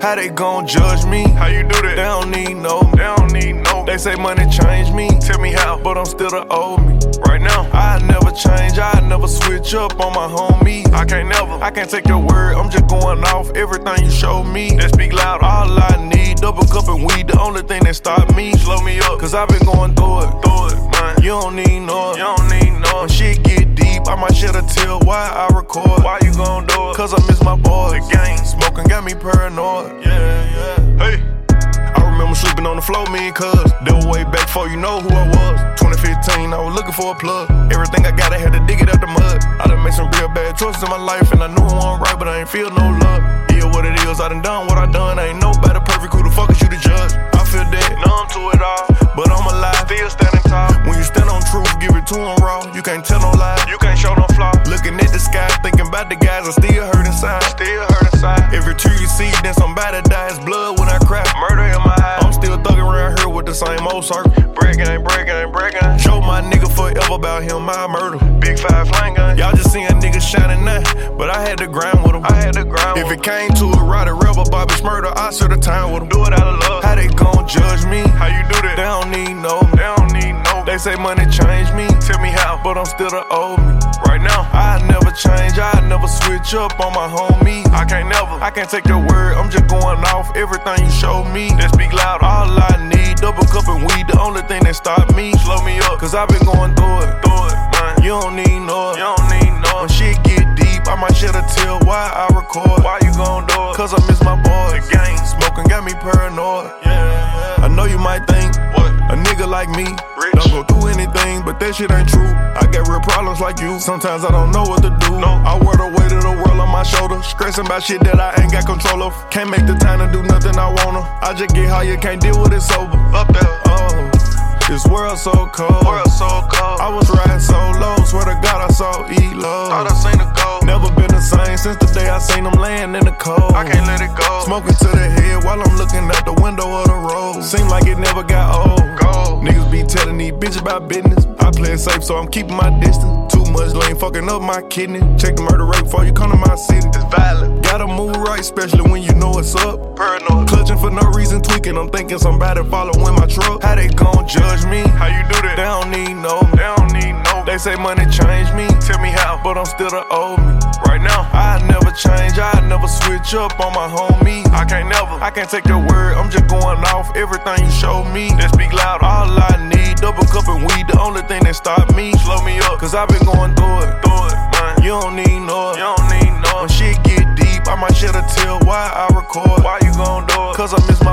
How they gon' judge me? How you do that? They don't need no. They don't need no. They say money changed me. Tell me how. But I'm still the old me. Right now, I never change, I never switch up on my homies. I can't never. I can't take your word, I'm just going off everything you show me. Let's speak louder. All I need, double cup and weed, the only thing that stop me. Slow me up. Cause I've been going through it. Throw it, man. You don't need no. You don't need no. When shit get deep, I might shed a tear why I record. Why you gon' do it? Cause I miss my boys. The gang. Me paranoid. Yeah, yeah. Hey. I remember sleeping on the floor, me and cuz. They were way back before you know who I was. 2015, I was looking for a plug. Everything I got, I had to dig it out the mud. I done made some real bad choices in my life, and I knew it wasn't right, but I ain't feel no love. Yeah, what it is, I done done what I done. I Ain't nobody perfect, who the fuck is you to judge? I feel dead, Numb to it all. but I'm alive. Still standing tall. When you stand on truth, give it to 'em raw. You can't tell no lie. You can't show no flaw. Looking at the sky, thinking about the guys, I still hurt inside. Then somebody dies. Blood when I cry. Murder in my eyes. I'm still thugging around here with the same old circle. Breaking, ain't breaking, ain't breaking. Show my nigga forever about him, I murder. Big five flame gun. Y'all just seeing niggas shining now, but I had to grind with him. I had to grind. If it came to a ride a rebel, Bobby murder, I should have time with him. do it out of love. How they gon' judge me? How you do that? They don't need no. They don't need no. They say money changed me, Tell me but I'm still the old me. Right now, I never change, I never switch up on my homies. I can't never. I can't take your word, I'm just going off everything you show me. Let's speak louder. All I need, double cup and weed, the only thing that stop me. Slow me up. Cause I've been going through it. Throw it, man. You don't need no. You don't need no. When shit get deep, I might shed a tear why I record. Why you gon' do it? Cause I miss my boys. The gang. Smoking got me paranoid. Yeah, yeah. I know you might think nigga like me Rich. don't go through anything, but that shit ain't true. I got real problems like you. Sometimes I don't know what to do. No. I wear the weight of the world on my shoulder, stressing about shit that I ain't got control of. Can't make the time to do nothing I wanna. I just get high, you can't deal with it sober. Up there. Oh, this world so cold. World so cold. I was riding so low, swear to God I saw E-Love. Thought I seen the gold. Never been the same since the day I seen them laying in the cold. I can't let it go. Smoking to the head while I'm looking out the window of the road. Seem like it never got old. Niggas be telling these bitches about business. I play it safe, so I'm keeping my distance. Too much lane fucking up my kidney. Check the murder rate before you come to my city. It's violent. Gotta move right, especially when you know it's up. Paranoid. Clutching for no reason, tweaking. I'm thinking somebody following my truck. How they gon' judge me? How you do that? They don't need no. They don't need no. They say money changed me, tell me how, but I'm still the old me. Right now, I never change, I never switch up on my homie. I can't never, I can't take your word, I'm just going off everything you show me. That speak loud, all I need, double cup and weed, the only thing that stop me. Slow me up, cause I've been going through it, through it, man. You don't need no, you don't need no. When shit get deep, I might shed a tear why I record. Why you gon' do it? Cause I miss my